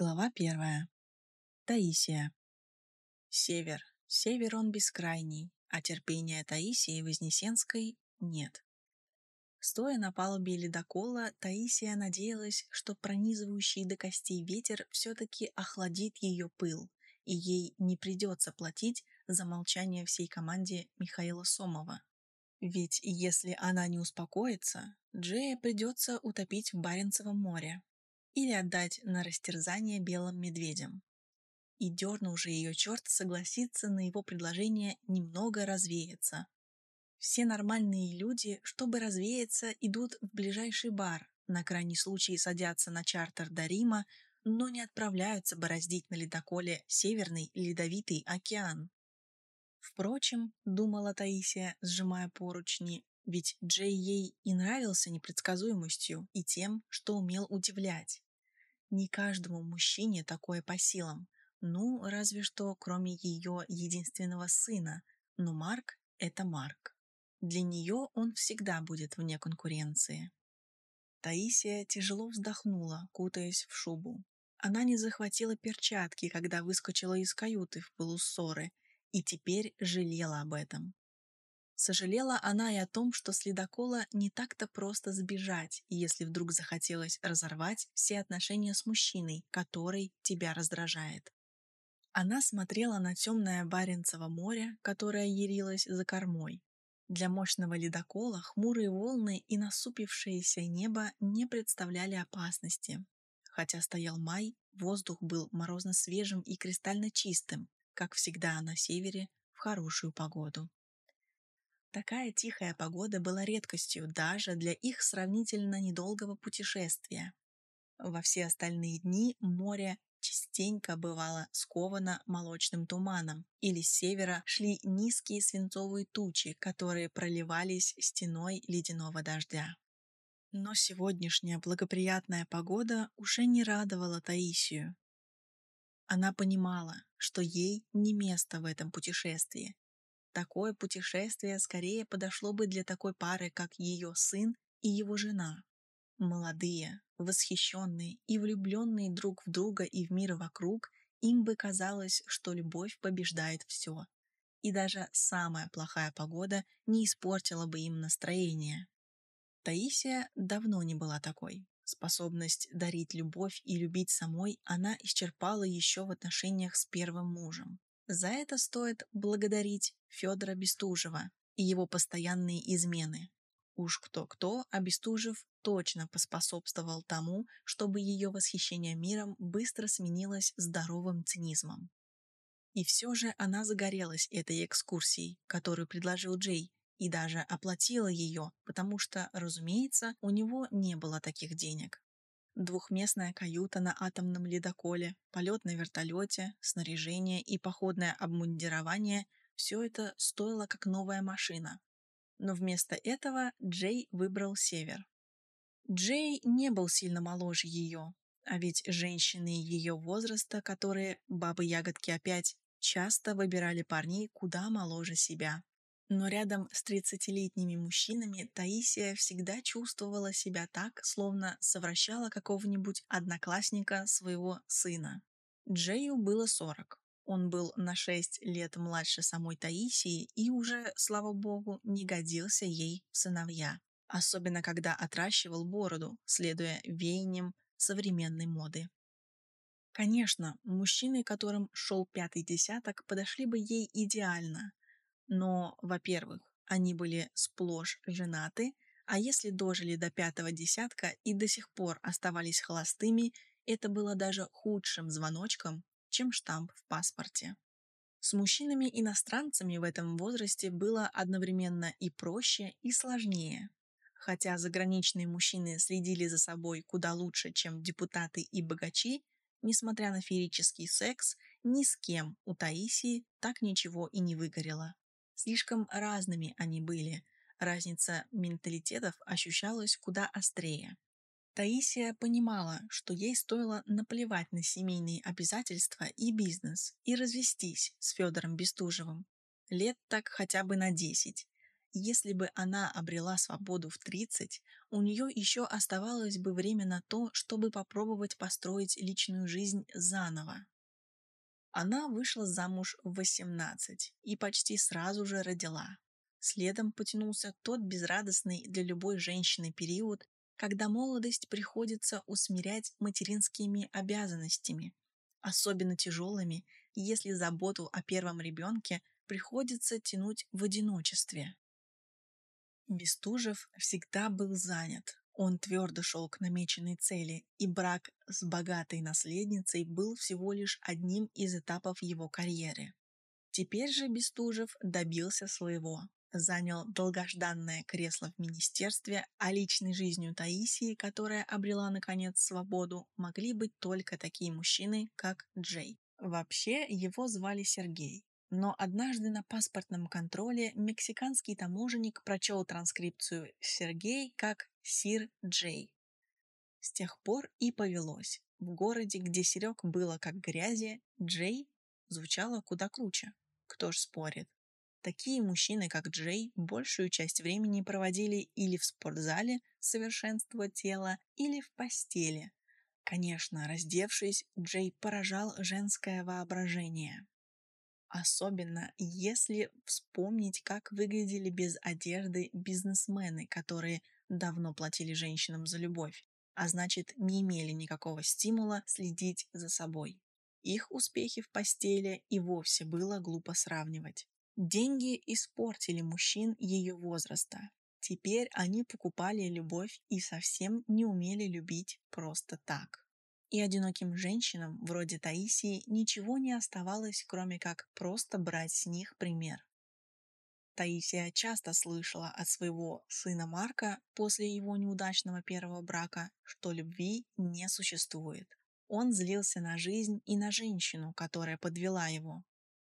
Глава первая. Таисия. Север. Север он бескрайний, а терпения Таисии Вознесенской нет. Стоя на палубе ледокола, Таисия надеялась, что пронизывающий до костей ветер все-таки охладит ее пыл, и ей не придется платить за молчание всей команде Михаила Сомова. Ведь если она не успокоится, Джея придется утопить в Баренцевом море, или отдать на растерзание белым медведям. И дернул же ее черт согласиться на его предложение немного развеяться. Все нормальные люди, чтобы развеяться, идут в ближайший бар, на крайний случай садятся на чартер до Рима, но не отправляются бороздить на ледоколе Северный Ледовитый океан. Впрочем, думала Таисия, сжимая поручни, ведь Джей ей и нравился непредсказуемостью и тем, что умел удивлять. Не каждому мужчине такое по силам, ну, разве что кроме ее единственного сына, но Марк – это Марк. Для нее он всегда будет вне конкуренции. Таисия тяжело вздохнула, кутаясь в шубу. Она не захватила перчатки, когда выскочила из каюты в пылу и теперь жалела об этом. Сожалела она и о том, что с ледокола не так-то просто сбежать, если вдруг захотелось разорвать все отношения с мужчиной, который тебя раздражает. Она смотрела на темное Баренцево море, которое ярилось за кормой. Для мощного ледокола хмурые волны и насупившееся небо не представляли опасности. Хотя стоял май, воздух был морозно свежим и кристально чистым, как всегда на севере в хорошую погоду. Такая тихая погода была редкостью даже для их сравнительно недолгого путешествия. Во все остальные дни море частенько бывало сковано молочным туманом, или с севера шли низкие свинцовые тучи, которые проливались стеной ледяного дождя. Но сегодняшняя благоприятная погода уже не радовала Таисию. Она понимала, что ей не место в этом путешествии, Такое путешествие скорее подошло бы для такой пары, как ее сын и его жена. Молодые, восхищенные и влюбленные друг в друга и в мир вокруг, им бы казалось, что любовь побеждает все. И даже самая плохая погода не испортила бы им настроение. Таисия давно не была такой. Способность дарить любовь и любить самой она исчерпала еще в отношениях с первым мужем. За это стоит благодарить Федора Бестужева и его постоянные измены. Уж кто-кто, а Бестужев точно поспособствовал тому, чтобы ее восхищение миром быстро сменилось здоровым цинизмом. И все же она загорелась этой экскурсией, которую предложил Джей, и даже оплатила ее, потому что, разумеется, у него не было таких денег двухместная каюта на атомном ледоколе, полет на вертолете, снаряжение и походное обмундирование – все это стоило как новая машина. Но вместо этого Джей выбрал север. Джей не был сильно моложе ее, а ведь женщины ее возраста, которые, бабы-ягодки опять, часто выбирали парней куда моложе себя. Но рядом с 30-летними мужчинами Таисия всегда чувствовала себя так, словно совращала какого-нибудь одноклассника своего сына. Джею было 40. Он был на 6 лет младше самой Таисии и уже, слава богу, не годился ей в сыновья. Особенно, когда отращивал бороду, следуя веяниям современной моды. Конечно, мужчины, которым шел пятый десяток, подошли бы ей идеально, но, во-первых, они были сплошь женаты, а если дожили до пятого десятка и до сих пор оставались холостыми, это было даже худшим звоночком, чем штамп в паспорте. С мужчинами-иностранцами в этом возрасте было одновременно и проще, и сложнее. Хотя заграничные мужчины следили за собой куда лучше, чем депутаты и богачи, несмотря на феерический секс, ни с кем у Таисии так ничего и не выгорело. Слишком разными они были. Разница менталитетов ощущалась куда острее. Таисия понимала, что ей стоило наплевать на семейные обязательства и бизнес и развестись с Федором Бестужевым. Лет так хотя бы на десять. если бы она обрела свободу в 30, у нее еще оставалось бы время на то, чтобы попробовать построить личную жизнь заново. Она вышла замуж в 18 и почти сразу же родила. Следом потянулся тот безрадостный для любой женщины период, когда молодость приходится усмирять материнскими обязанностями, особенно тяжелыми, если заботу о первом ребенке приходится тянуть в одиночестве. Бестужев всегда был занят. Он твердо шел к намеченной цели, и брак с богатой наследницей был всего лишь одним из этапов его карьеры. Теперь же Бестужев добился своего. Занял долгожданное кресло в министерстве, а личной жизнью Таисии, которая обрела наконец свободу, могли быть только такие мужчины, как Джей. Вообще его звали Сергей. Но однажды на паспортном контроле мексиканский таможенник прочел транскрипцию Сергей как Сир Джей. С тех пор и повелось. В городе, где Серег было как грязи, Джей звучало куда круче. Кто ж спорит? Такие мужчины, как Джей, большую часть времени проводили или в спортзале совершенство тела, или в постели. Конечно, раздевшись, Джей поражал женское воображение. Особенно если вспомнить, как выглядели без одежды бизнесмены, которые давно платили женщинам за любовь, а значит не имели никакого стимула следить за собой. Их успехи в постели и вовсе было глупо сравнивать. Деньги испортили мужчин ее возраста. Теперь они покупали любовь и совсем не умели любить просто так и одиноким женщинам, вроде Таисии, ничего не оставалось, кроме как просто брать с них пример. Таисия часто слышала от своего сына Марка после его неудачного первого брака, что любви не существует. Он злился на жизнь и на женщину, которая подвела его.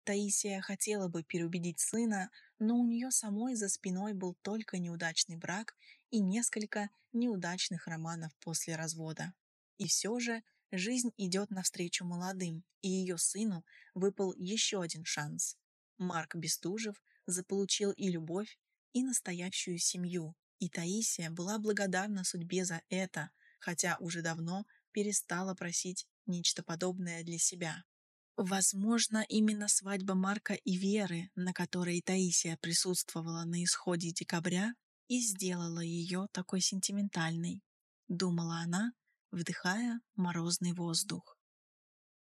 Таисия хотела бы переубедить сына, но у нее самой за спиной был только неудачный брак и несколько неудачных романов после развода. И все же жизнь идет навстречу молодым, и ее сыну выпал еще один шанс. Марк Бестужев заполучил и любовь, и настоящую семью, и Таисия была благодарна судьбе за это, хотя уже давно перестала просить нечто подобное для себя. Возможно, именно свадьба Марка и Веры, на которой Таисия присутствовала на исходе декабря, и сделала ее такой сентиментальной, думала она, вдыхая морозный воздух.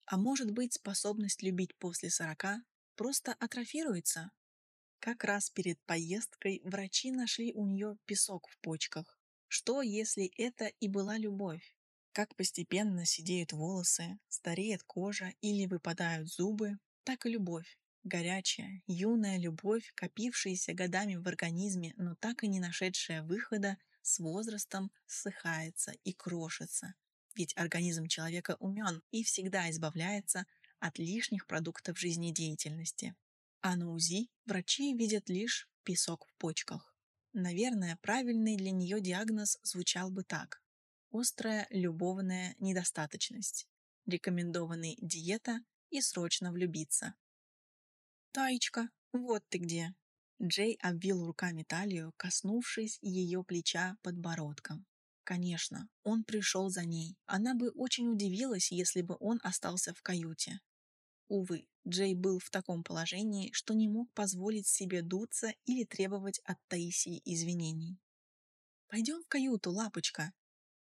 А может быть, способность любить после сорока просто атрофируется? Как раз перед поездкой врачи нашли у нее песок в почках. Что, если это и была любовь? Как постепенно сидеют волосы, стареет кожа или выпадают зубы, так и любовь. Горячая, юная любовь, копившаяся годами в организме, но так и не нашедшая выхода, с возрастом ссыхается и крошится. Ведь организм человека умен и всегда избавляется от лишних продуктов жизнедеятельности. А на УЗИ врачи видят лишь песок в почках. Наверное, правильный для нее диагноз звучал бы так. Острая любовная недостаточность. Рекомендованы диета и срочно влюбиться. «Таечка, вот ты где!» Джей обвил руками талию, коснувшись ее плеча подбородком. Конечно, он пришел за ней. Она бы очень удивилась, если бы он остался в каюте. Увы, Джей был в таком положении, что не мог позволить себе дуться или требовать от Таисии извинений. «Пойдем в каюту, лапочка!»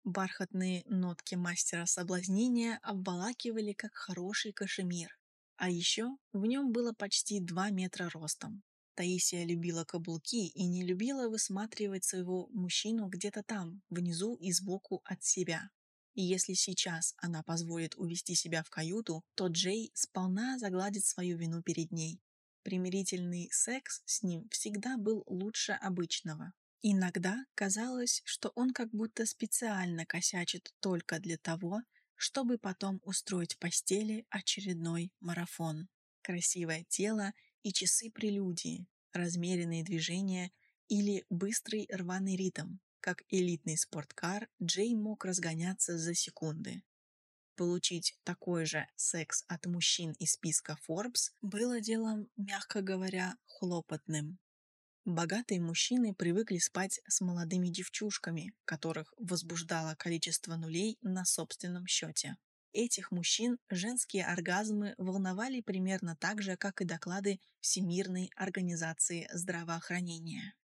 Бархатные нотки мастера соблазнения обволакивали, как хороший кашемир. А еще в нем было почти два метра ростом. Таисия любила каблуки и не любила высматривать своего мужчину где-то там, внизу и сбоку от себя. Если сейчас она позволит увести себя в каюту, то Джей сполна загладит свою вину перед ней. Примирительный секс с ним всегда был лучше обычного. Иногда казалось, что он как будто специально косячит только для того, чтобы потом устроить в постели очередной марафон. Красивое тело и часы прелюдии, размеренные движения или быстрый рваный ритм. Как элитный спорткар, Джей мог разгоняться за секунды. Получить такой же секс от мужчин из списка Forbes было делом, мягко говоря, хлопотным. Богатые мужчины привыкли спать с молодыми девчушками, которых возбуждало количество нулей на собственном счете. Этих мужчин женские оргазмы волновали примерно так же, как и доклады Всемирной организации здравоохранения.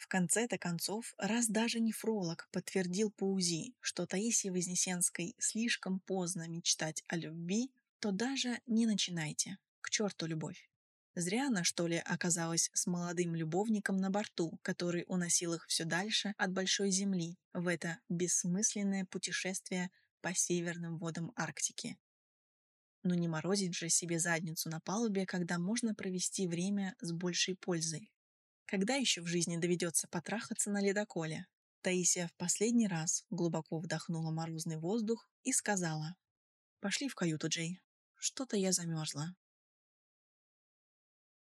В конце-то концов, раз даже нефролог подтвердил по УЗИ, что Таисии Вознесенской слишком поздно мечтать о любви, то даже не начинайте. К черту любовь. Зря она, что ли, оказалась с молодым любовником на борту, который уносил их все дальше от большой земли в это бессмысленное путешествие по северным водам Арктики. Но не морозить же себе задницу на палубе, когда можно провести время с большей пользой. Когда еще в жизни доведется потрахаться на ледоколе? Таисия в последний раз глубоко вдохнула морозный воздух и сказала. «Пошли в каюту, Джей. Что-то я замерзла».